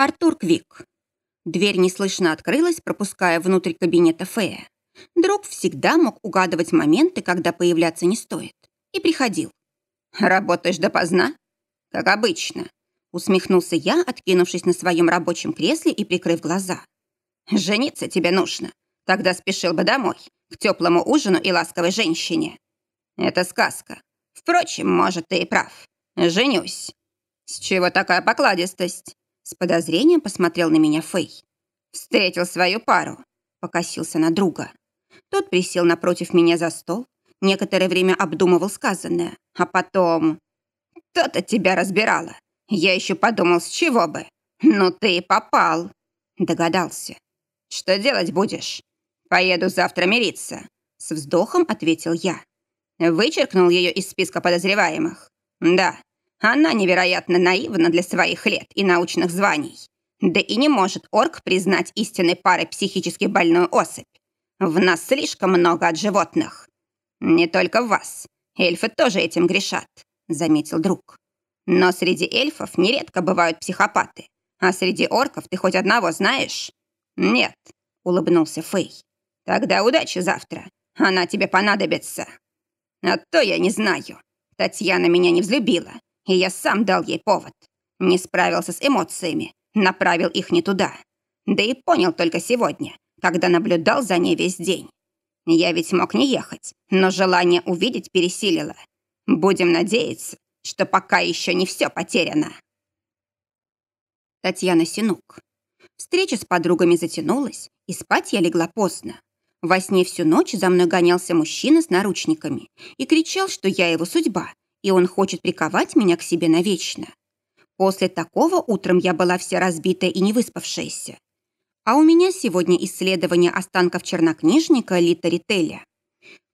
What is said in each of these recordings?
Артур Квик. Дверь неслышно открылась, пропуская внутрь кабинета Фея. Друг всегда мог угадывать моменты, когда появляться не стоит. И приходил. «Работаешь допоздна?» «Как обычно», — усмехнулся я, откинувшись на своем рабочем кресле и прикрыв глаза. «Жениться тебе нужно. Тогда спешил бы домой, к теплому ужину и ласковой женщине. Это сказка. Впрочем, может, ты и прав. Женюсь. С чего такая покладистость? С подозрением посмотрел на меня Фэй. «Встретил свою пару», — покосился на друга. Тот присел напротив меня за стол, некоторое время обдумывал сказанное, а потом... «То-то тебя разбирала. Я еще подумал, с чего бы. Ну ты и попал», — догадался. «Что делать будешь?» «Поеду завтра мириться», — с вздохом ответил я. Вычеркнул ее из списка подозреваемых. «Да, она невероятно наивна для своих лет и научных званий. Да и не может орк признать истинной парой психически больную особь. В нас слишком много от животных. Не только в вас. Эльфы тоже этим грешат, заметил друг. Но среди эльфов нередко бывают психопаты. А среди орков ты хоть одного знаешь? Нет, улыбнулся Фэй. Тогда удачи завтра. Она тебе понадобится. А то я не знаю. Татьяна меня не взлюбила и я сам дал ей повод. Не справился с эмоциями, направил их не туда. Да и понял только сегодня, когда наблюдал за ней весь день. Я ведь мог не ехать, но желание увидеть пересилило. Будем надеяться, что пока еще не все потеряно. Татьяна Синук. Встреча с подругами затянулась, и спать я легла поздно. Во сне всю ночь за мной гонялся мужчина с наручниками и кричал, что я его судьба, и он хочет приковать меня к себе навечно. После такого утром я была вся разбитая и невыспавшаяся. А у меня сегодня исследование останков чернокнижника Лита Рителя.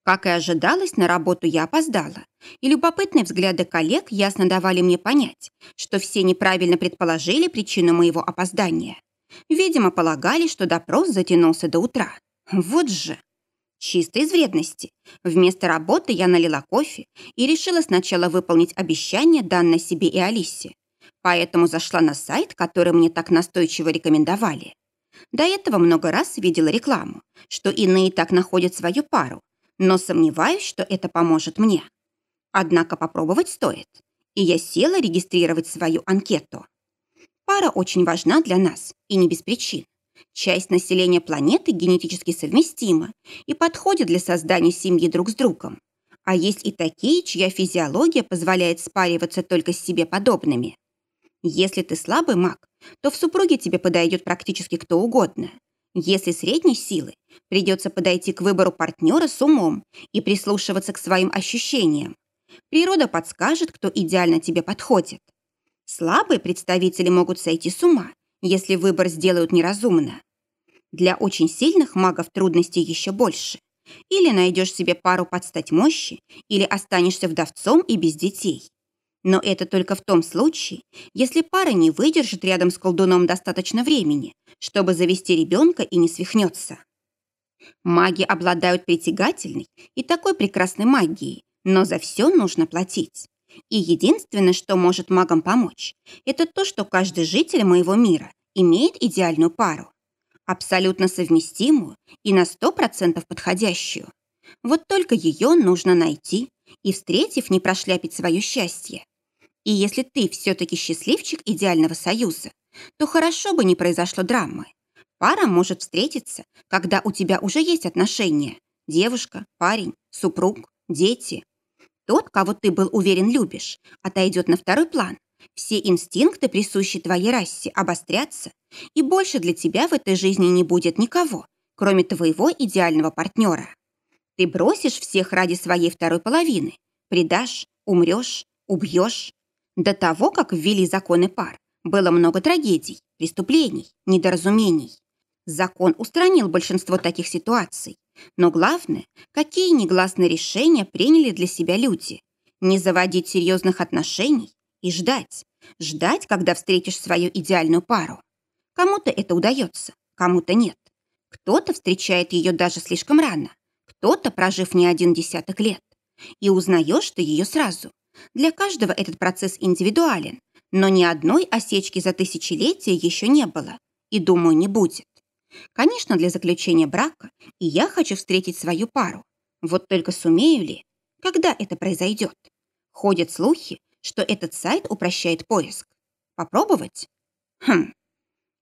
Как и ожидалось, на работу я опоздала, и любопытные взгляды коллег ясно давали мне понять, что все неправильно предположили причину моего опоздания. Видимо, полагали, что допрос затянулся до утра. Вот же! Чисто из вредности. Вместо работы я налила кофе и решила сначала выполнить обещание, данное себе и Алисе. Поэтому зашла на сайт, который мне так настойчиво рекомендовали. До этого много раз видела рекламу, что иные так находят свою пару, но сомневаюсь, что это поможет мне. Однако попробовать стоит. И я села регистрировать свою анкету. Пара очень важна для нас, и не без причин. Часть населения планеты генетически совместима и подходит для создания семьи друг с другом. А есть и такие, чья физиология позволяет спариваться только с себе подобными. Если ты слабый маг, то в супруге тебе подойдет практически кто угодно. Если средней силы, придется подойти к выбору партнера с умом и прислушиваться к своим ощущениям. Природа подскажет, кто идеально тебе подходит. Слабые представители могут сойти с ума если выбор сделают неразумно. Для очень сильных магов трудностей еще больше. Или найдешь себе пару под стать мощи, или останешься вдовцом и без детей. Но это только в том случае, если пара не выдержит рядом с колдуном достаточно времени, чтобы завести ребенка и не свихнется. Маги обладают притягательной и такой прекрасной магией, но за все нужно платить. И единственное, что может магам помочь, это то, что каждый житель моего мира имеет идеальную пару. Абсолютно совместимую и на 100% подходящую. Вот только ее нужно найти и, встретив, не прошляпить свое счастье. И если ты все-таки счастливчик идеального союза, то хорошо бы не произошло драмы. Пара может встретиться, когда у тебя уже есть отношения. Девушка, парень, супруг, дети. Тот, кого ты был уверен любишь, отойдет на второй план. Все инстинкты, присущие твоей расе, обострятся, и больше для тебя в этой жизни не будет никого, кроме твоего идеального партнера. Ты бросишь всех ради своей второй половины, предашь, умрешь, убьешь. До того, как ввели законы пар, было много трагедий, преступлений, недоразумений. Закон устранил большинство таких ситуаций. Но главное, какие негласные решения приняли для себя люди. Не заводить серьезных отношений и ждать. Ждать, когда встретишь свою идеальную пару. Кому-то это удается, кому-то нет. Кто-то встречает ее даже слишком рано, кто-то, прожив не один десяток лет. И узнаешь ты ее сразу. Для каждого этот процесс индивидуален, но ни одной осечки за тысячелетия еще не было. И, думаю, не будет. Конечно, для заключения брака и я хочу встретить свою пару. Вот только сумею ли? Когда это произойдет? Ходят слухи, что этот сайт упрощает поиск. Попробовать? Хм.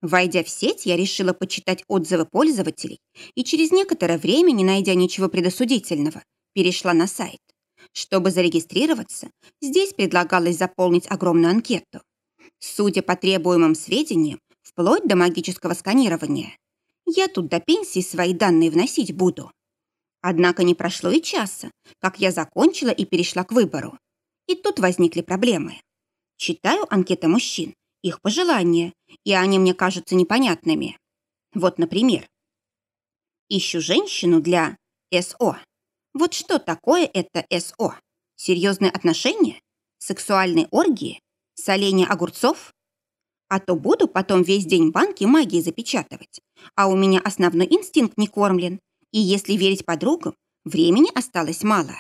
Войдя в сеть, я решила почитать отзывы пользователей и через некоторое время, не найдя ничего предосудительного, перешла на сайт. Чтобы зарегистрироваться, здесь предлагалось заполнить огромную анкету. Судя по требуемым сведениям, вплоть до магического сканирования. Я тут до пенсии свои данные вносить буду. Однако не прошло и часа, как я закончила и перешла к выбору. И тут возникли проблемы. Читаю анкеты мужчин, их пожелания, и они мне кажутся непонятными. Вот, например, ищу женщину для СО. Вот что такое это СО? Серьезные отношения? Сексуальные оргии? Соление огурцов? А то буду потом весь день банки магии запечатывать. А у меня основной инстинкт не кормлен. И если верить подругам, времени осталось мало.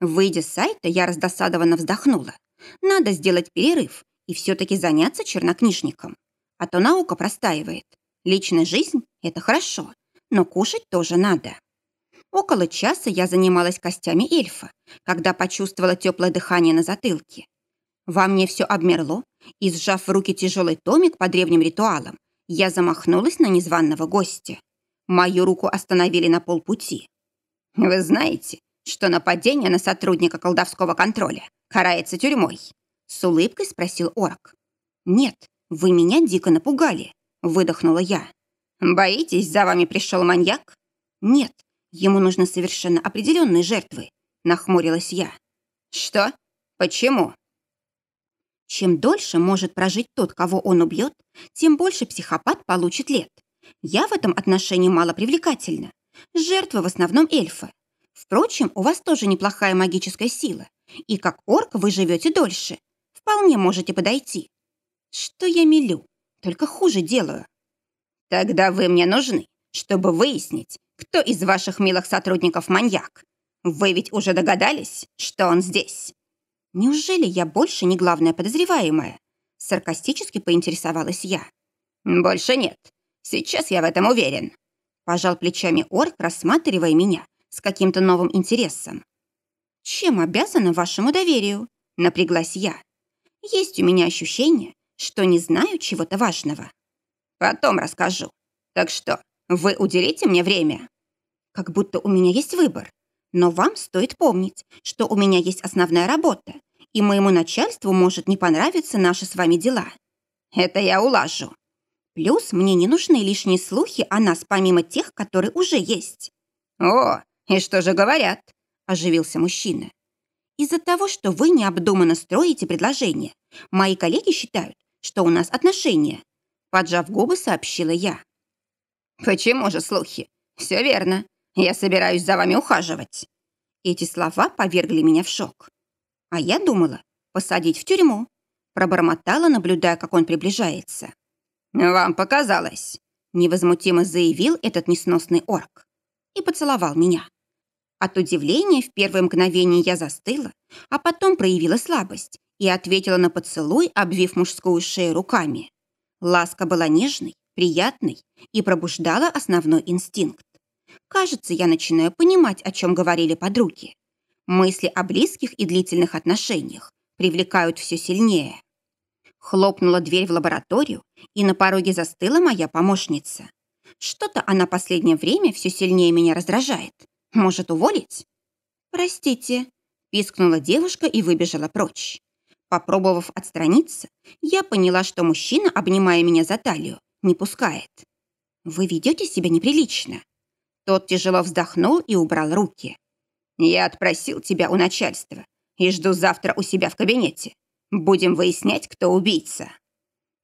Выйдя с сайта, я раздосадованно вздохнула. Надо сделать перерыв и все-таки заняться чернокнижником. А то наука простаивает. Личная жизнь – это хорошо, но кушать тоже надо. Около часа я занималась костями эльфа, когда почувствовала теплое дыхание на затылке. Во мне все обмерло, и, сжав в руки тяжелый томик по древним ритуалам, я замахнулась на незваного гостя. Мою руку остановили на полпути. «Вы знаете, что нападение на сотрудника колдовского контроля карается тюрьмой?» С улыбкой спросил Орк. «Нет, вы меня дико напугали», — выдохнула я. «Боитесь, за вами пришел маньяк?» «Нет, Ему нужны совершенно определенные жертвы, нахмурилась я. Что? Почему? Чем дольше может прожить тот, кого он убьет, тем больше психопат получит лет. Я в этом отношении мало привлекательна. Жертвы в основном эльфы. Впрочем, у вас тоже неплохая магическая сила. И как орк вы живете дольше. Вполне можете подойти. Что я мелю? Только хуже делаю. Тогда вы мне нужны, чтобы выяснить, кто из ваших милых сотрудников маньяк? Вы ведь уже догадались, что он здесь? Неужели я больше не главная подозреваемая? Саркастически поинтересовалась я. Больше нет. Сейчас я в этом уверен. Пожал плечами орк, рассматривая меня с каким-то новым интересом. Чем обязана вашему доверию? Напряглась я. Есть у меня ощущение, что не знаю чего-то важного. Потом расскажу. Так что, вы уделите мне время? Как будто у меня есть выбор. Но вам стоит помнить, что у меня есть основная работа, и моему начальству может не понравиться наши с вами дела. Это я улажу. Плюс мне не нужны лишние слухи о нас, помимо тех, которые уже есть. О, и что же говорят? Оживился мужчина. Из-за того, что вы необдуманно строите предложения, мои коллеги считают, что у нас отношения. Поджав губы, сообщила я. Почему же слухи? Все верно. Я собираюсь за вами ухаживать». Эти слова повергли меня в шок. А я думала, посадить в тюрьму. Пробормотала, наблюдая, как он приближается. «Вам показалось», — невозмутимо заявил этот несносный орк. И поцеловал меня. От удивления в первое мгновение я застыла, а потом проявила слабость и ответила на поцелуй, обвив мужскую шею руками. Ласка была нежной, приятной и пробуждала основной инстинкт. Кажется, я начинаю понимать, о чем говорили подруги. Мысли о близких и длительных отношениях привлекают все сильнее. Хлопнула дверь в лабораторию, и на пороге застыла моя помощница. Что-то она последнее время все сильнее меня раздражает. Может, уволить? Простите, пискнула девушка и выбежала прочь. Попробовав отстраниться, я поняла, что мужчина, обнимая меня за талию, не пускает. «Вы ведете себя неприлично», тот тяжело вздохнул и убрал руки. «Я отпросил тебя у начальства и жду завтра у себя в кабинете. Будем выяснять, кто убийца».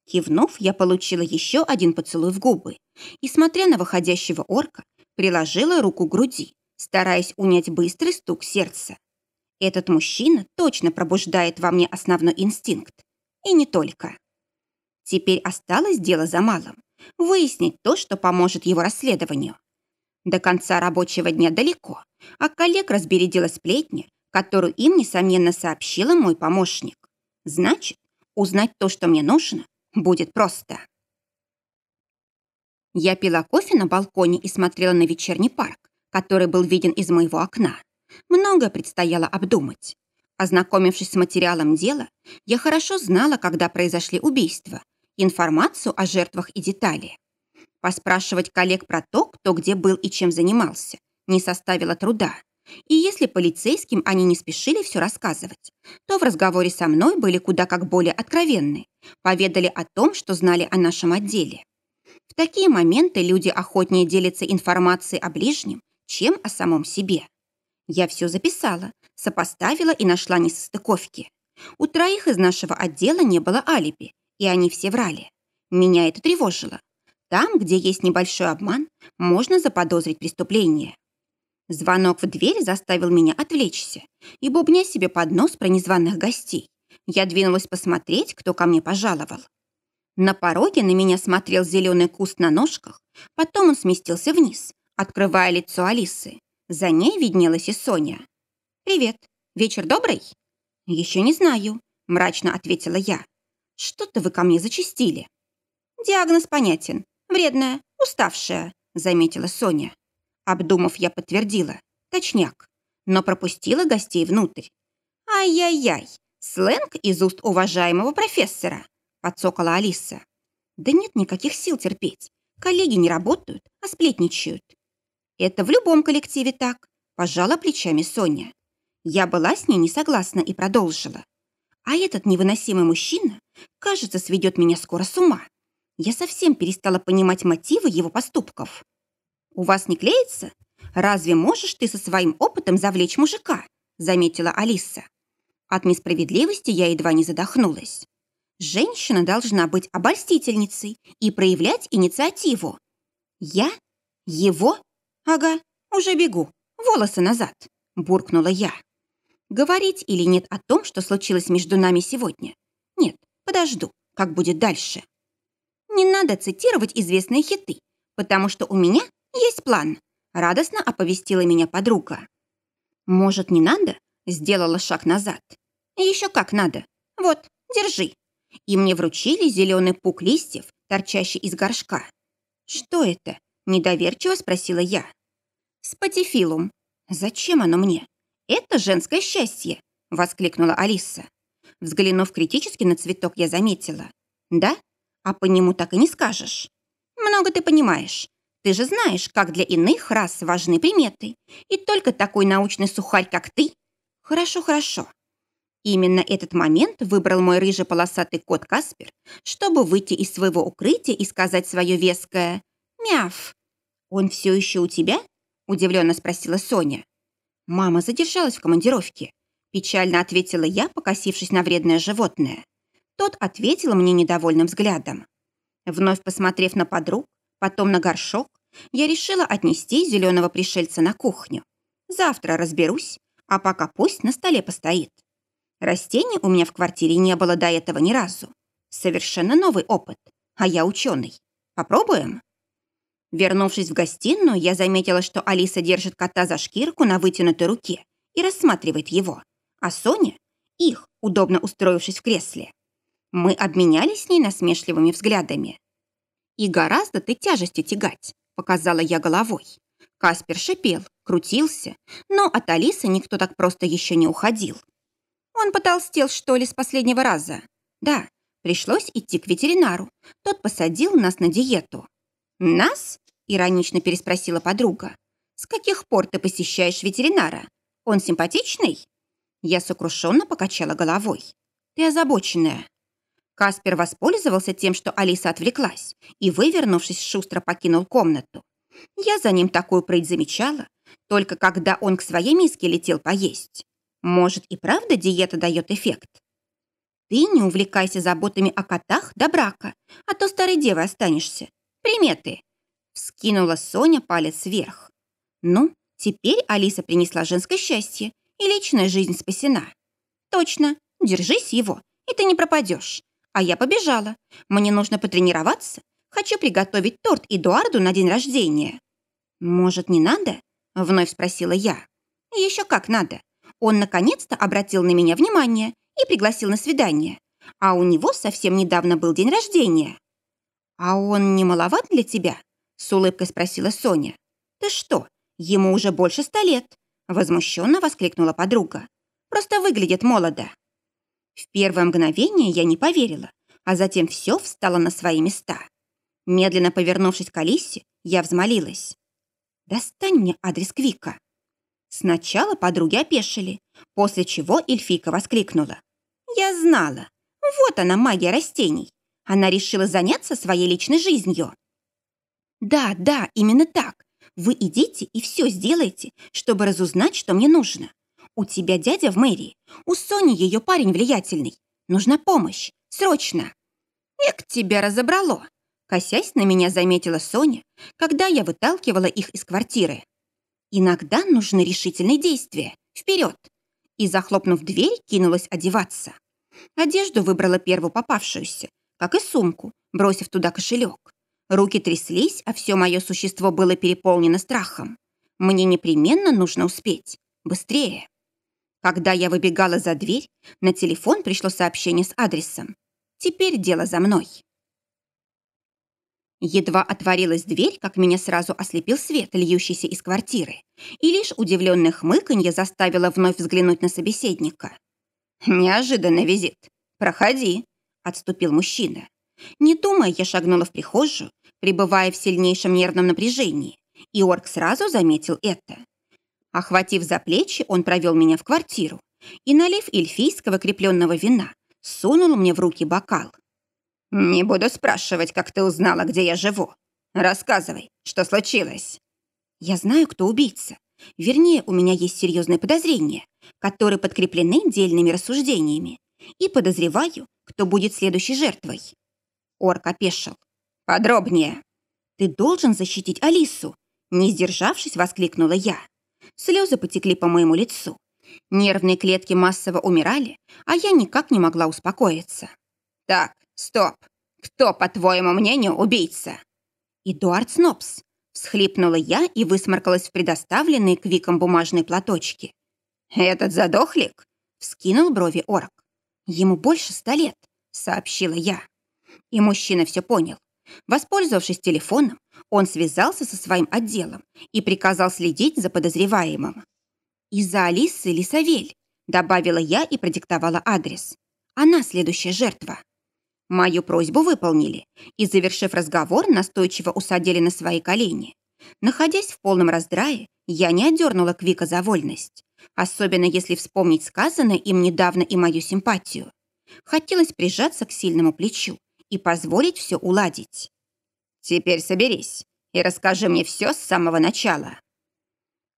Кивнув, я получила еще один поцелуй в губы и, смотря на выходящего орка, приложила руку к груди, стараясь унять быстрый стук сердца. Этот мужчина точно пробуждает во мне основной инстинкт. И не только. Теперь осталось дело за малым – выяснить то, что поможет его расследованию. До конца рабочего дня далеко, а коллег разбередила сплетни, которую им, несомненно, сообщила мой помощник. Значит, Узнать то, что мне нужно, будет просто. Я пила кофе на балконе и смотрела на вечерний парк, который был виден из моего окна. Многое предстояло обдумать. Ознакомившись с материалом дела, я хорошо знала, когда произошли убийства, информацию о жертвах и детали. Поспрашивать коллег про то, кто где был и чем занимался, не составило труда. И если полицейским они не спешили все рассказывать, то в разговоре со мной были куда как более откровенны, поведали о том, что знали о нашем отделе. В такие моменты люди охотнее делятся информацией о ближнем, чем о самом себе. Я все записала, сопоставила и нашла несостыковки. У троих из нашего отдела не было алиби, и они все врали. Меня это тревожило. Там, где есть небольшой обман, можно заподозрить преступление. Звонок в дверь заставил меня отвлечься, и, бубня себе под нос про незваных гостей, я двинулась посмотреть, кто ко мне пожаловал. На пороге на меня смотрел зеленый куст на ножках, потом он сместился вниз, открывая лицо Алисы. За ней виднелась и Соня. «Привет. Вечер добрый?» «Еще не знаю», — мрачно ответила я. «Что-то вы ко мне зачистили». «Диагноз понятен. Вредная, уставшая», — заметила Соня. Обдумав, я подтвердила. Точняк. Но пропустила гостей внутрь. «Ай-яй-яй! Сленг из уст уважаемого профессора!» Подсокала Алиса. «Да нет никаких сил терпеть. Коллеги не работают, а сплетничают». «Это в любом коллективе так», пожала плечами Соня. Я была с ней не согласна и продолжила. А этот невыносимый мужчина, кажется, сведет меня скоро с ума. Я совсем перестала понимать мотивы его поступков. «У вас не клеится? Разве можешь ты со своим опытом завлечь мужика?» заметила Алиса. От несправедливости я едва не задохнулась. Женщина должна быть обольстительницей и проявлять инициативу. Я? Его? Ага, уже бегу. Волосы назад, буркнула я. Говорить или нет о том, что случилось между нами сегодня? Нет, подожду, как будет дальше. Не надо цитировать известные хиты, потому что у меня «Есть план», — радостно оповестила меня подруга. «Может, не надо?» — сделала шаг назад. «Еще как надо. Вот, держи». И мне вручили зеленый пук листьев, торчащий из горшка. «Что это?» — недоверчиво спросила я. «Спатифилум. Зачем оно мне? Это женское счастье!» — воскликнула Алиса. Взглянув критически на цветок, я заметила. «Да? А по нему так и не скажешь. Много ты понимаешь. Ты же знаешь, как для иных рас важны приметы. И только такой научный сухарь, как ты... Хорошо, хорошо. Именно этот момент выбрал мой рыжий полосатый кот Каспер, чтобы выйти из своего укрытия и сказать свое веское «Мяв». «Он все еще у тебя?» – удивленно спросила Соня. «Мама задержалась в командировке», – печально ответила я, покосившись на вредное животное. Тот ответил мне недовольным взглядом. Вновь посмотрев на подруг, потом на горшок, я решила отнести зеленого пришельца на кухню. Завтра разберусь, а пока пусть на столе постоит. Растений у меня в квартире не было до этого ни разу. Совершенно новый опыт, а я ученый. Попробуем? Вернувшись в гостиную, я заметила, что Алиса держит кота за шкирку на вытянутой руке и рассматривает его, а Соня — их, удобно устроившись в кресле. Мы обменялись с ней насмешливыми взглядами. «И гораздо ты тяжестью тягать», — показала я головой. Каспер шипел, крутился, но от Алисы никто так просто еще не уходил. Он потолстел, что ли, с последнего раза? Да, пришлось идти к ветеринару. Тот посадил нас на диету. «Нас?» — иронично переспросила подруга. «С каких пор ты посещаешь ветеринара? Он симпатичный?» Я сокрушенно покачала головой. «Ты озабоченная. Каспер воспользовался тем, что Алиса отвлеклась, и, вывернувшись, шустро покинул комнату. Я за ним такую прыть замечала, только когда он к своей миске летел поесть. Может, и правда диета дает эффект? Ты не увлекайся заботами о котах до брака, а то старой девой останешься. Приметы. Вскинула Соня палец вверх. Ну, теперь Алиса принесла женское счастье, и личная жизнь спасена. Точно, держись его, и ты не пропадешь. А я побежала. Мне нужно потренироваться. Хочу приготовить торт Эдуарду на день рождения. Может, не надо? Вновь спросила я. Еще как надо. Он наконец-то обратил на меня внимание и пригласил на свидание. а у него совсем недавно был день рождения. «А он не маловат для тебя?» — с улыбкой спросила Соня. «Ты что, ему уже больше ста лет?» — возмущенно воскликнула подруга. «Просто выглядит молодо». В первое мгновение я не поверила, а затем все встало на свои места. Медленно повернувшись к Алисе, я взмолилась. «Достань мне адрес Квика». Сначала подруги опешили, после чего эльфийка воскликнула. «Я знала. Вот она, магия растений. Она решила заняться своей личной жизнью». «Да, да, именно так. Вы идите и все сделайте, чтобы разузнать, что мне нужно. У тебя дядя в мэрии, у Сони ее парень влиятельный. Нужна помощь. Срочно!» «Эк, тебя разобрало!» Косясь на меня заметила Соня, когда я выталкивала их из квартиры. Иногда нужны решительные действия. Вперед! И, захлопнув дверь, кинулась одеваться. Одежду выбрала первую попавшуюся, как и сумку, бросив туда кошелек. Руки тряслись, а все мое существо было переполнено страхом. Мне непременно нужно успеть. Быстрее. Когда я выбегала за дверь, на телефон пришло сообщение с адресом. Теперь дело за мной. Едва отворилась дверь, как меня сразу ослепил свет, льющийся из квартиры, и лишь удивленное хмыканье заставило вновь взглянуть на собеседника. «Неожиданный визит. Проходи», — отступил мужчина. Не думая, я шагнула в прихожую, пребывая в сильнейшем нервном напряжении, и орк сразу заметил это. Охватив за плечи, он провел меня в квартиру и, налив эльфийского крепленного вина, сунул мне в руки бокал. «Не буду спрашивать, как ты узнала, где я живу. Рассказывай, что случилось?» «Я знаю, кто убийца. Вернее, у меня есть серьезные подозрения, которые подкреплены дельными рассуждениями. И подозреваю, кто будет следующей жертвой». Орк опешил. «Подробнее». «Ты должен защитить Алису!» Не сдержавшись, воскликнула я. Слезы потекли по моему лицу. Нервные клетки массово умирали, а я никак не могла успокоиться. «Так, «Стоп! Кто, по твоему мнению, убийца?» «Эдуард Снопс», — всхлипнула я и высморкалась в предоставленные Квиком бумажные платочки. «Этот задохлик?» — вскинул брови орк. «Ему больше ста лет», — сообщила я. И мужчина все понял. Воспользовавшись телефоном, он связался со своим отделом и приказал следить за подозреваемым. «Из-за Алисы Лисавель», — добавила я и продиктовала адрес. «Она следующая жертва». Мою просьбу выполнили и, завершив разговор, настойчиво усадили на свои колени. Находясь в полном раздрае, я не отдернула Квика за вольность. Особенно если вспомнить сказанное им недавно и мою симпатию. Хотелось прижаться к сильному плечу и позволить все уладить. «Теперь соберись и расскажи мне все с самого начала».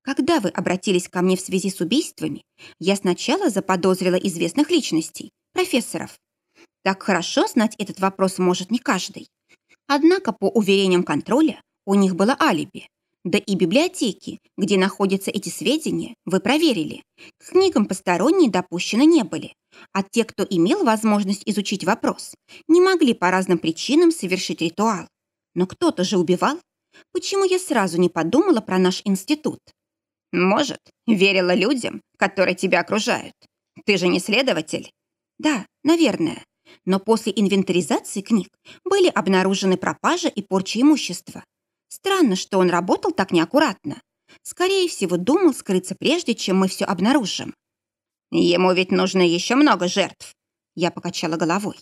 Когда вы обратились ко мне в связи с убийствами, я сначала заподозрила известных личностей, профессоров, так хорошо знать этот вопрос может не каждый. Однако, по уверениям контроля, у них было алиби. Да и библиотеки, где находятся эти сведения, вы проверили. К книгам посторонние допущены не были. А те, кто имел возможность изучить вопрос, не могли по разным причинам совершить ритуал. Но кто-то же убивал. Почему я сразу не подумала про наш институт? Может, верила людям, которые тебя окружают. Ты же не следователь? Да, наверное но после инвентаризации книг были обнаружены пропажа и порча имущества. Странно, что он работал так неаккуратно. Скорее всего, думал скрыться прежде, чем мы все обнаружим. Ему ведь нужно еще много жертв. Я покачала головой.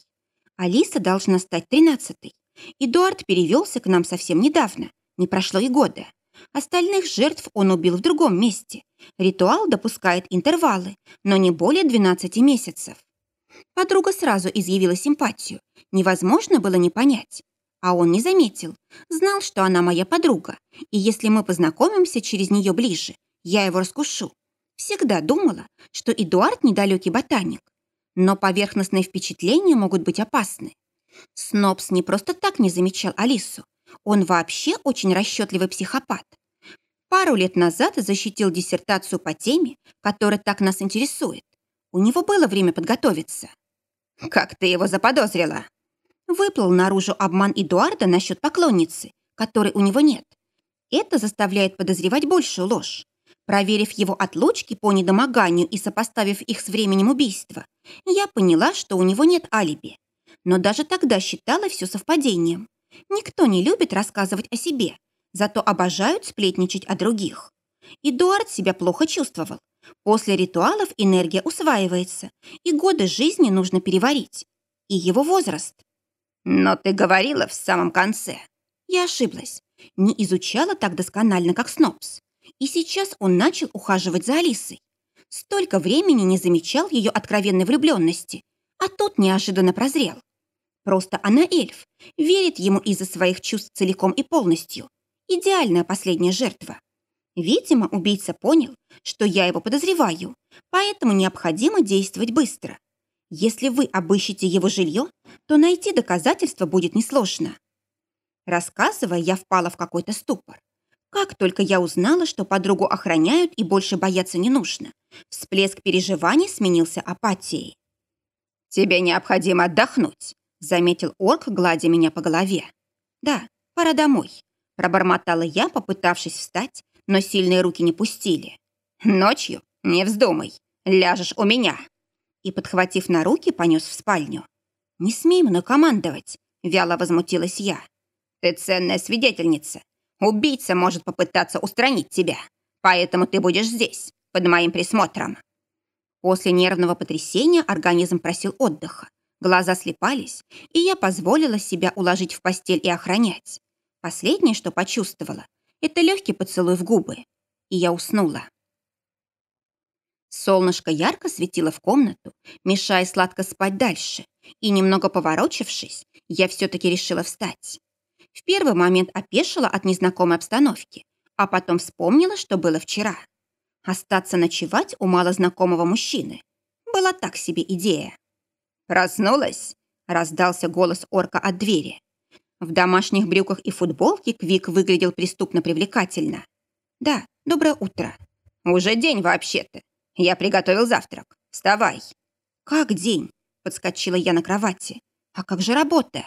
Алиса должна стать тринадцатой. Эдуард перевелся к нам совсем недавно. Не прошло и года. Остальных жертв он убил в другом месте. Ритуал допускает интервалы, но не более 12 месяцев. Подруга сразу изъявила симпатию. Невозможно было не понять. А он не заметил. Знал, что она моя подруга. И если мы познакомимся через нее ближе, я его раскушу. Всегда думала, что Эдуард недалекий ботаник. Но поверхностные впечатления могут быть опасны. Снобс не просто так не замечал Алису. Он вообще очень расчетливый психопат. Пару лет назад защитил диссертацию по теме, которая так нас интересует. У него было время подготовиться. Как ты его заподозрила? Выплыл наружу обман Эдуарда насчет поклонницы, которой у него нет. Это заставляет подозревать большую ложь. Проверив его отлучки по недомоганию и сопоставив их с временем убийства, я поняла, что у него нет алиби. Но даже тогда считала все совпадением. Никто не любит рассказывать о себе, зато обожают сплетничать о других. Эдуард себя плохо чувствовал. После ритуалов энергия усваивается, и годы жизни нужно переварить. И его возраст. Но ты говорила в самом конце. Я ошиблась. Не изучала так досконально, как Снопс. И сейчас он начал ухаживать за Алисой. Столько времени не замечал ее откровенной влюбленности, а тут неожиданно прозрел. Просто она эльф, верит ему из-за своих чувств целиком и полностью. Идеальная последняя жертва. Видимо, убийца понял, что я его подозреваю, поэтому необходимо действовать быстро. Если вы обыщете его жилье, то найти доказательства будет несложно. Рассказывая, я впала в какой-то ступор. Как только я узнала, что подругу охраняют и больше бояться не нужно, всплеск переживаний сменился апатией. «Тебе необходимо отдохнуть», — заметил орк, гладя меня по голове. «Да, пора домой», — пробормотала я, попытавшись встать, но сильные руки не пустили. «Ночью не вздумай, ляжешь у меня!» И, подхватив на руки, понес в спальню. «Не смей мной командовать!» — вяло возмутилась я. «Ты ценная свидетельница. Убийца может попытаться устранить тебя, поэтому ты будешь здесь, под моим присмотром». После нервного потрясения организм просил отдыха. Глаза слепались, и я позволила себя уложить в постель и охранять. Последнее, что почувствовала, это легкий поцелуй в губы. И я уснула. Солнышко ярко светило в комнату, мешая сладко спать дальше, и, немного поворочившись, я все-таки решила встать. В первый момент опешила от незнакомой обстановки, а потом вспомнила, что было вчера. Остаться ночевать у малознакомого мужчины была так себе идея. «Проснулась?» – раздался голос орка от двери. В домашних брюках и футболке Квик выглядел преступно привлекательно. «Да, доброе утро». «Уже день вообще-то. Я приготовил завтрак. Вставай». «Как день?» – подскочила я на кровати. «А как же работа?»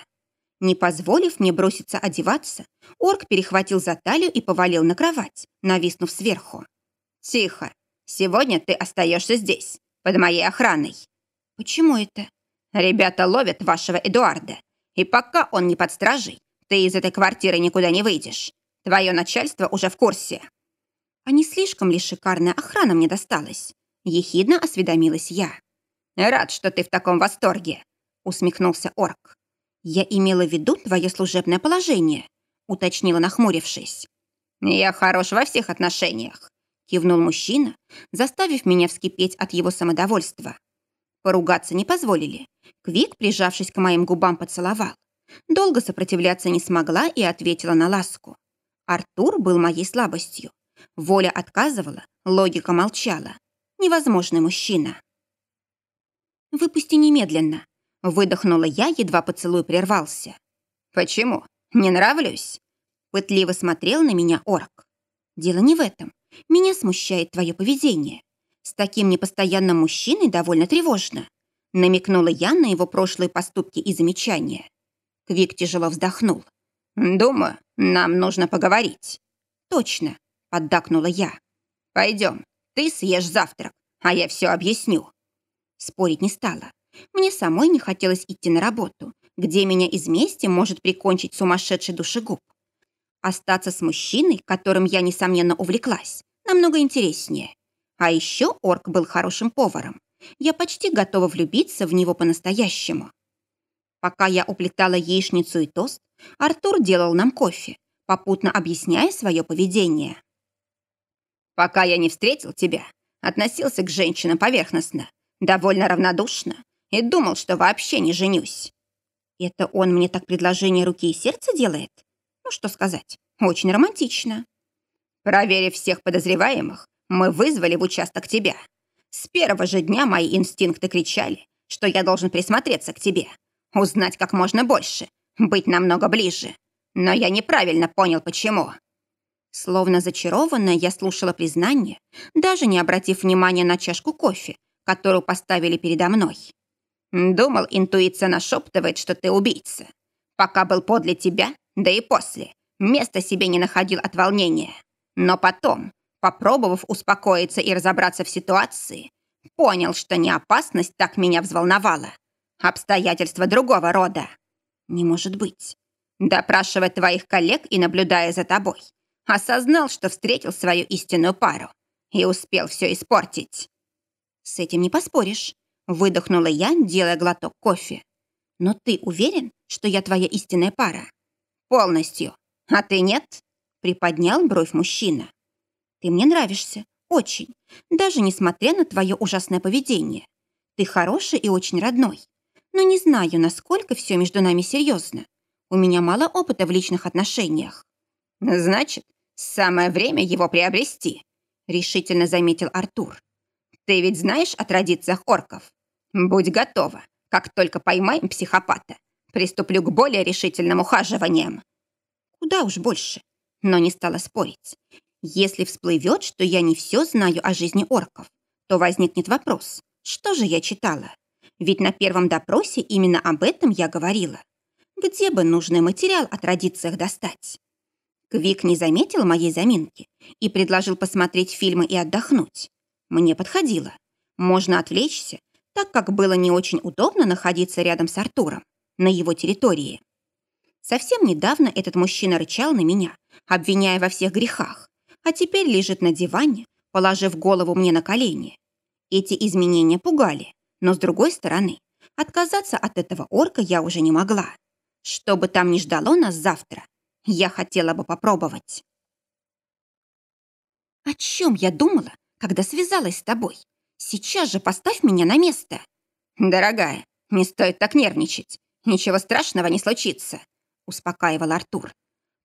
Не позволив мне броситься одеваться, орк перехватил за талию и повалил на кровать, нависнув сверху. «Тихо. Сегодня ты остаешься здесь, под моей охраной». «Почему это?» «Ребята ловят вашего Эдуарда. И пока он не под стражей, ты из этой квартиры никуда не выйдешь. Твое начальство уже в курсе». «А не слишком ли шикарная охрана мне досталась?» Ехидно осведомилась я. «Рад, что ты в таком восторге», — усмехнулся орк. «Я имела в виду твое служебное положение», — уточнила, нахмурившись. «Я хорош во всех отношениях», — кивнул мужчина, заставив меня вскипеть от его самодовольства. Поругаться не позволили. Квик, прижавшись к моим губам, поцеловал. Долго сопротивляться не смогла и ответила на ласку. Артур был моей слабостью. Воля отказывала, логика молчала. Невозможный мужчина. «Выпусти немедленно», — выдохнула я, едва поцелуй прервался. «Почему? Не нравлюсь?» Пытливо смотрел на меня орк. «Дело не в этом. Меня смущает твое поведение. С таким непостоянным мужчиной довольно тревожно. Намекнула я на его прошлые поступки и замечания. Квик тяжело вздохнул. «Думаю, нам нужно поговорить». «Точно», — поддакнула я. «Пойдем, ты съешь завтрак, а я все объясню». Спорить не стала. Мне самой не хотелось идти на работу, где меня из мести может прикончить сумасшедший душегуб. Остаться с мужчиной, которым я, несомненно, увлеклась, намного интереснее. А еще орк был хорошим поваром. Я почти готова влюбиться в него по-настоящему. Пока я уплетала яичницу и тост, Артур делал нам кофе, попутно объясняя свое поведение. «Пока я не встретил тебя, относился к женщинам поверхностно, довольно равнодушно и думал, что вообще не женюсь. Это он мне так предложение руки и сердца делает? Ну, что сказать, очень романтично. Проверив всех подозреваемых, мы вызвали в участок тебя. С первого же дня мои инстинкты кричали, что я должен присмотреться к тебе, узнать как можно больше, быть намного ближе. Но я неправильно понял, почему. Словно зачарованная, я слушала признание, даже не обратив внимания на чашку кофе, которую поставили передо мной. Думал, интуиция нашептывает, что ты убийца. Пока был подле тебя, да и после, места себе не находил от волнения. Но потом, Попробовав успокоиться и разобраться в ситуации, Понял, что не опасность так меня взволновала. Обстоятельства другого рода. Не может быть. Допрашивая твоих коллег и наблюдая за тобой, осознал, что встретил свою истинную пару и успел все испортить. С этим не поспоришь. Выдохнула я, делая глоток кофе. Но ты уверен, что я твоя истинная пара? Полностью. А ты нет? Приподнял бровь мужчина. Ты мне нравишься. Очень. Даже несмотря на твое ужасное поведение. Ты хороший и очень родной. Но не знаю, насколько все между нами серьезно. У меня мало опыта в личных отношениях. Значит, самое время его приобрести, решительно заметил Артур. Ты ведь знаешь о традициях орков? Будь готова. Как только поймаем психопата, приступлю к более решительным ухаживаниям. Куда уж больше. Но не стала спорить. Если всплывет, что я не все знаю о жизни орков, то возникнет вопрос, что же я читала? Ведь на первом допросе именно об этом я говорила. Где бы нужный материал о традициях достать? Квик не заметил моей заминки и предложил посмотреть фильмы и отдохнуть. Мне подходило. Можно отвлечься, так как было не очень удобно находиться рядом с Артуром, на его территории. Совсем недавно этот мужчина рычал на меня, обвиняя во всех грехах, а теперь лежит на диване, положив голову мне на колени. Эти изменения пугали, но, с другой стороны, отказаться от этого орка я уже не могла. Что бы там ни ждало нас завтра, я хотела бы попробовать. О чем я думала, когда связалась с тобой? Сейчас же поставь меня на место. Дорогая, не стоит так нервничать. Ничего страшного не случится, успокаивал Артур.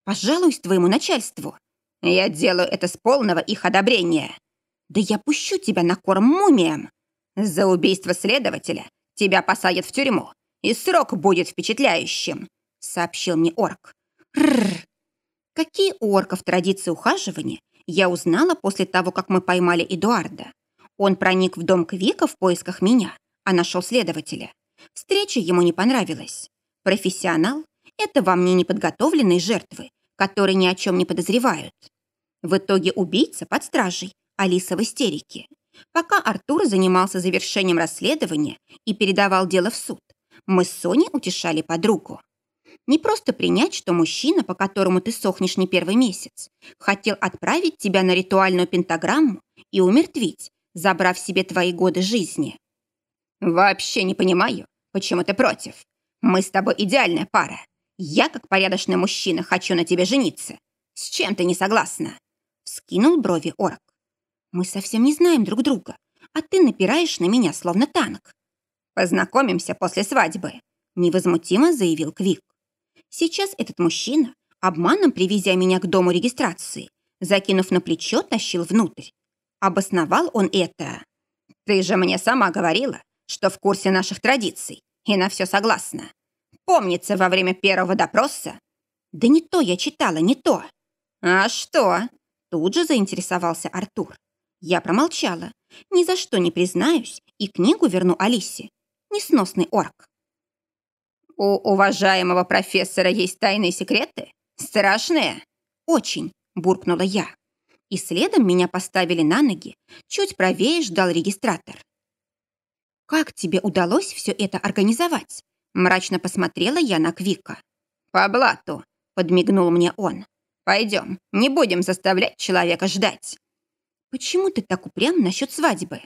Пожалуюсь твоему начальству. Я делаю это с полного их одобрения. Да я пущу тебя на корм мумиям. За убийство следователя тебя посадят в тюрьму, и срок будет впечатляющим, сообщил мне орк. Рррр. Какие у орков традиции ухаживания, я узнала после того, как мы поймали Эдуарда. Он проник в дом Квика в поисках меня, а нашел следователя. Встреча ему не понравилась. Профессионал — это во мне неподготовленные жертвы, которые ни о чем не подозревают. В итоге убийца под стражей, Алиса в истерике. Пока Артур занимался завершением расследования и передавал дело в суд, мы с Соней утешали подругу. Не просто принять, что мужчина, по которому ты сохнешь не первый месяц, хотел отправить тебя на ритуальную пентаграмму и умертвить, забрав себе твои годы жизни. Вообще не понимаю, почему ты против. Мы с тобой идеальная пара. Я, как порядочный мужчина, хочу на тебе жениться. С чем ты не согласна?» Скинул брови орк. «Мы совсем не знаем друг друга, а ты напираешь на меня, словно танк. Познакомимся после свадьбы», невозмутимо заявил Квик. Сейчас этот мужчина, обманом привезя меня к дому регистрации, закинув на плечо, тащил внутрь. Обосновал он это. «Ты же мне сама говорила, что в курсе наших традиций и на все согласна. Помнится, во время первого допроса... Да не то я читала, не то. А что? Тут же заинтересовался Артур. Я промолчала. Ни за что не признаюсь и книгу верну Алисе. Несносный орк. У уважаемого профессора есть тайные секреты? Страшные? Очень, буркнула я. И следом меня поставили на ноги. Чуть правее ждал регистратор. Как тебе удалось все это организовать? Мрачно посмотрела я на Квика. «По блату», — подмигнул мне он. «Пойдем, не будем заставлять человека ждать». «Почему ты так упрям насчет свадьбы?»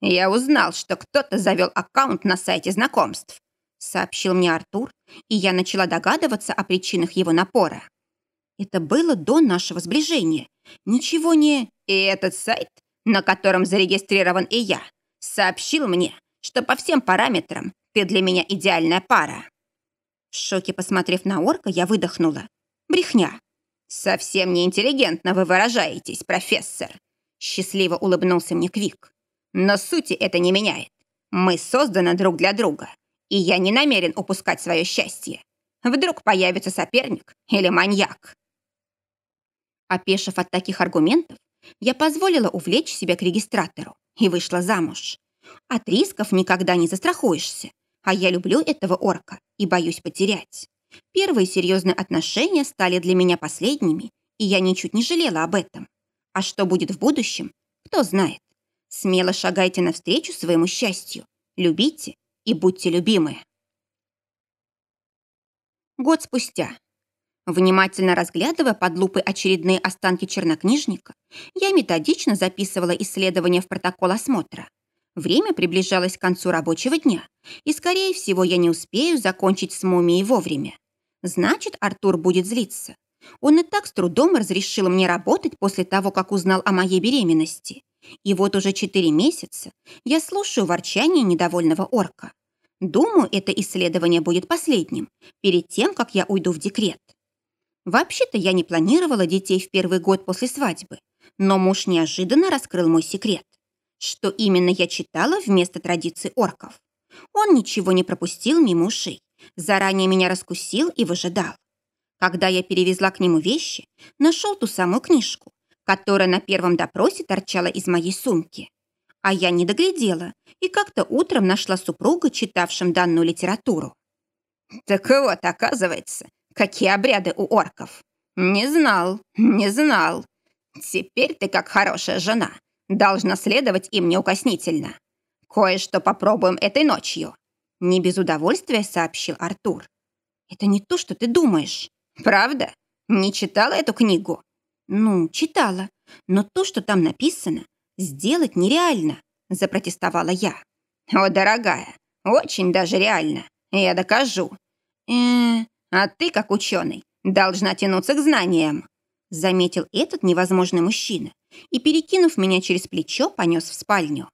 «Я узнал, что кто-то завел аккаунт на сайте знакомств», — сообщил мне Артур, и я начала догадываться о причинах его напора. Это было до нашего сближения. Ничего не... И этот сайт, на котором зарегистрирован и я, сообщил мне, что по всем параметрам ты для меня идеальная пара». В шоке посмотрев на орка, я выдохнула. «Брехня». «Совсем неинтеллигентно вы выражаетесь, профессор», счастливо улыбнулся мне Квик. «Но сути это не меняет. Мы созданы друг для друга, и я не намерен упускать свое счастье. Вдруг появится соперник или маньяк». Опешив от таких аргументов, я позволила увлечь себя к регистратору и вышла замуж. От рисков никогда не застрахуешься, а я люблю этого орка и боюсь потерять. Первые серьезные отношения стали для меня последними, и я ничуть не жалела об этом. А что будет в будущем, кто знает. Смело шагайте навстречу своему счастью. Любите и будьте любимы. Год спустя. Внимательно разглядывая под лупой очередные останки чернокнижника, я методично записывала исследования в протокол осмотра. Время приближалось к концу рабочего дня, и, скорее всего, я не успею закончить с мумией вовремя. Значит, Артур будет злиться. Он и так с трудом разрешил мне работать после того, как узнал о моей беременности. И вот уже четыре месяца я слушаю ворчание недовольного орка. Думаю, это исследование будет последним, перед тем, как я уйду в декрет. Вообще-то я не планировала детей в первый год после свадьбы, но муж неожиданно раскрыл мой секрет. Что именно я читала вместо традиций орков. Он ничего не пропустил мимо ушей, заранее меня раскусил и выжидал. Когда я перевезла к нему вещи, нашел ту самую книжку, которая на первом допросе торчала из моей сумки. А я не доглядела и как-то утром нашла супруга, читавшим данную литературу. «Так вот, оказывается, какие обряды у орков. Не знал, не знал. Теперь ты, как хорошая жена, должна следовать им неукоснительно. Кое-что попробуем этой ночью», — не без удовольствия сообщил Артур. «Это не то, что ты думаешь». «Правда? Не читала эту книгу?» «Ну, читала. Но то, что там написано, сделать нереально», – запротестовала я. «О, дорогая, очень даже реально. Я докажу». «Э, а ты, как ученый, должна тянуться к знаниям», – заметил этот невозможный мужчина и, перекинув меня через плечо, понес в спальню.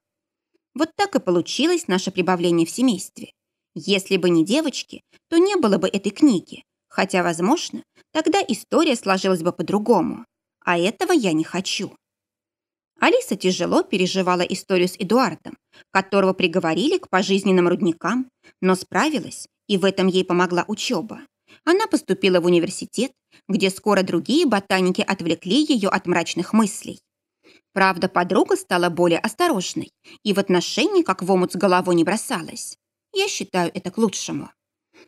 Вот так и получилось наше прибавление в семействе. Если бы не девочки, то не было бы этой книги, хотя, возможно, тогда история сложилась бы по-другому а этого я не хочу. Алиса тяжело переживала историю с Эдуардом, которого приговорили к пожизненным рудникам, но справилась, и в этом ей помогла учеба. Она поступила в университет, где скоро другие ботаники отвлекли ее от мрачных мыслей. Правда, подруга стала более осторожной и в отношении как в омут с головой не бросалась. Я считаю это к лучшему.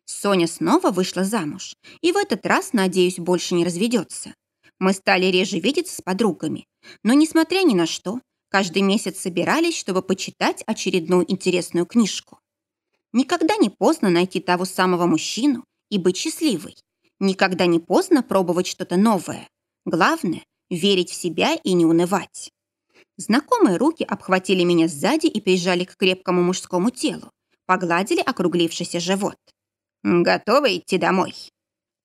Соня снова вышла замуж, и в этот раз, надеюсь, больше не разведется. Мы стали реже видеться с подругами, но, несмотря ни на что, каждый месяц собирались, чтобы почитать очередную интересную книжку. Никогда не поздно найти того самого мужчину и быть счастливой. Никогда не поздно пробовать что-то новое. Главное – верить в себя и не унывать. Знакомые руки обхватили меня сзади и прижали к крепкому мужскому телу, погладили округлившийся живот. «Готовы идти домой?»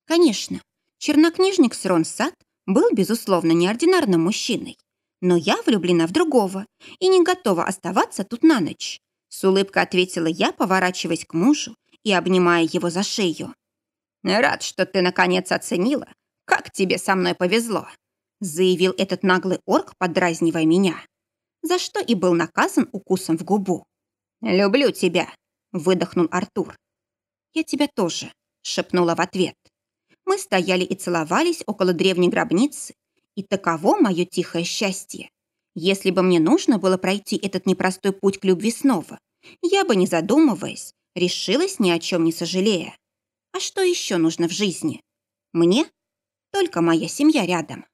Конечно. Чернокнижник Срон Сад был, безусловно, неординарным мужчиной. Но я влюблена в другого и не готова оставаться тут на ночь. С улыбкой ответила я, поворачиваясь к мужу и обнимая его за шею. «Рад, что ты наконец оценила, как тебе со мной повезло», заявил этот наглый орк, подразнивая меня, за что и был наказан укусом в губу. «Люблю тебя», — выдохнул Артур. «Я тебя тоже», — шепнула в ответ. Мы стояли и целовались около древней гробницы, и таково мое тихое счастье. Если бы мне нужно было пройти этот непростой путь к любви снова, я бы, не задумываясь, решилась ни о чем не сожалея. А что еще нужно в жизни? Мне только моя семья рядом.